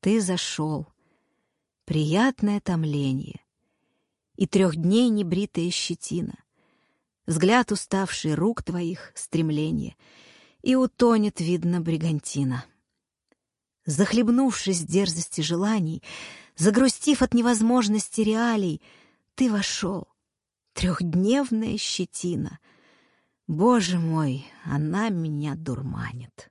Ты зашел. Приятное томление. И трех дней небритая щетина. Взгляд уставший рук твоих, стремление. И утонет, видно, бригантина. Захлебнувшись дерзости желаний, Загрустив от невозможности реалий, Ты вошел. Трехдневная щетина. Боже мой, она меня дурманит.